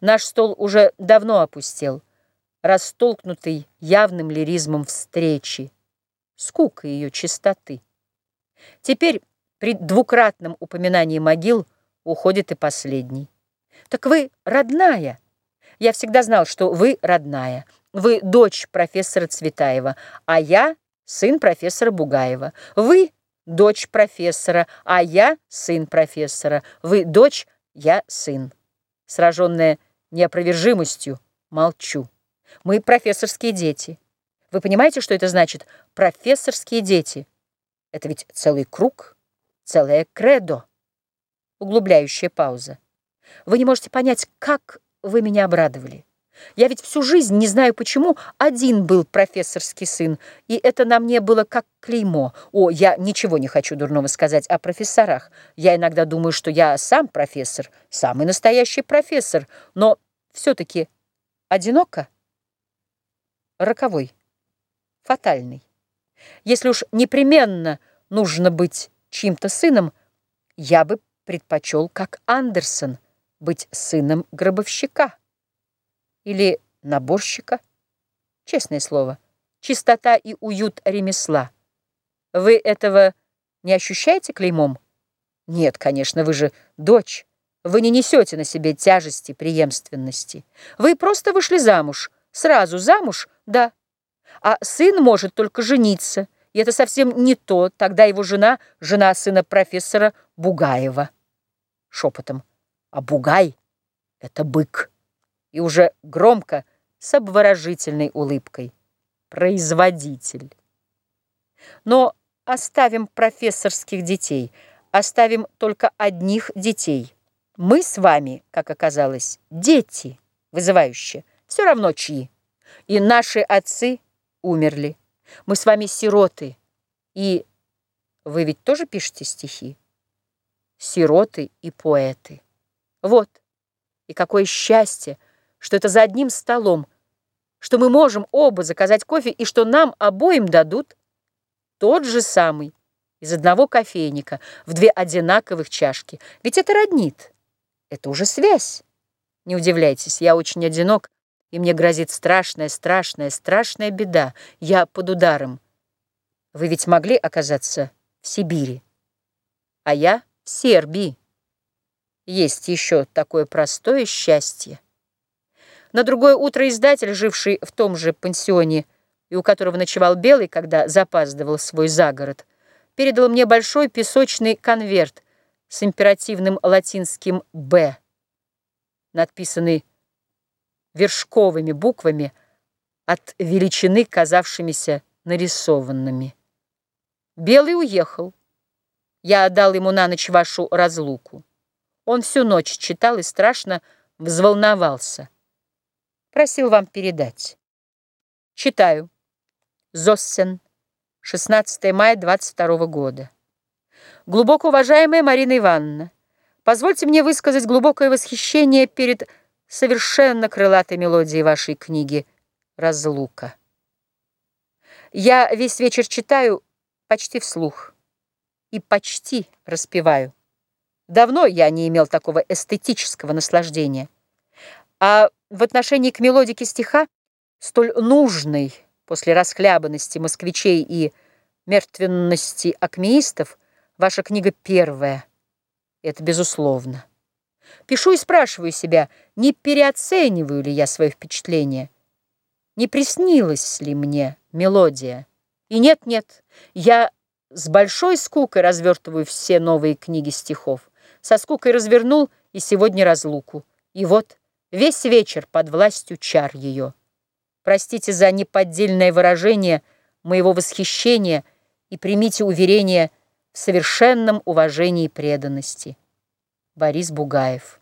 Наш стол уже давно опустел, растолкнутый явным лиризмом встречи, скука ее чистоты. Теперь при двукратном упоминании могил уходит и последний. Так вы родная. Я всегда знал, что вы родная. Вы дочь профессора Цветаева, а я сын профессора Бугаева. Вы дочь профессора, а я сын профессора. Вы дочь, я сын. Сраженная неопровержимостью, молчу. Мы профессорские дети. Вы понимаете, что это значит? Профессорские дети. Это ведь целый круг, целое кредо. Углубляющая пауза. Вы не можете понять, как вы меня обрадовали. Я ведь всю жизнь, не знаю почему, один был профессорский сын, и это на мне было как клеймо. О, я ничего не хочу дурного сказать о профессорах. Я иногда думаю, что я сам профессор, самый настоящий профессор, но все-таки одиноко, роковой, фатальный. Если уж непременно нужно быть чьим-то сыном, я бы предпочел, как Андерсон, быть сыном гробовщика или наборщика. Честное слово, чистота и уют ремесла. Вы этого не ощущаете клеймом? Нет, конечно, вы же дочь. Вы не несете на себе тяжести преемственности. Вы просто вышли замуж. Сразу замуж, да. А сын может только жениться. И это совсем не то. Тогда его жена – жена сына профессора Бугаева. Шепотом. А Бугай – это бык. И уже громко, с обворожительной улыбкой. Производитель. Но оставим профессорских детей. Оставим только одних детей. Мы с вами, как оказалось, дети, вызывающие, все равно чьи. И наши отцы умерли. Мы с вами сироты. И вы ведь тоже пишете стихи? Сироты и поэты. Вот. И какое счастье, что это за одним столом, что мы можем оба заказать кофе и что нам обоим дадут тот же самый из одного кофейника в две одинаковых чашки. Ведь это роднит. Это уже связь. Не удивляйтесь, я очень одинок, и мне грозит страшная, страшная, страшная беда. Я под ударом. Вы ведь могли оказаться в Сибири, а я в Сербии. Есть еще такое простое счастье. На другое утро издатель, живший в том же пансионе, и у которого ночевал Белый, когда запаздывал свой загород, передал мне большой песочный конверт, с императивным латинским «Б», надписанный вершковыми буквами от величины, казавшимися нарисованными. Белый уехал. Я отдал ему на ночь вашу разлуку. Он всю ночь читал и страшно взволновался. Просил вам передать. Читаю. Зоссен. 16 мая 22 года. Глубоко уважаемая Марина Ивановна, позвольте мне высказать глубокое восхищение перед совершенно крылатой мелодией вашей книги «Разлука». Я весь вечер читаю почти вслух и почти распеваю. Давно я не имел такого эстетического наслаждения. А в отношении к мелодике стиха, столь нужной после расхлябанности москвичей и мертвенности акмеистов, Ваша книга первая. Это безусловно. Пишу и спрашиваю себя, не переоцениваю ли я свое впечатление? Не приснилась ли мне мелодия? И нет-нет, я с большой скукой развертываю все новые книги стихов. Со скукой развернул и сегодня разлуку. И вот весь вечер под властью чар ее. Простите за неподдельное выражение моего восхищения и примите уверение – в совершенном уважении и преданности. Борис Бугаев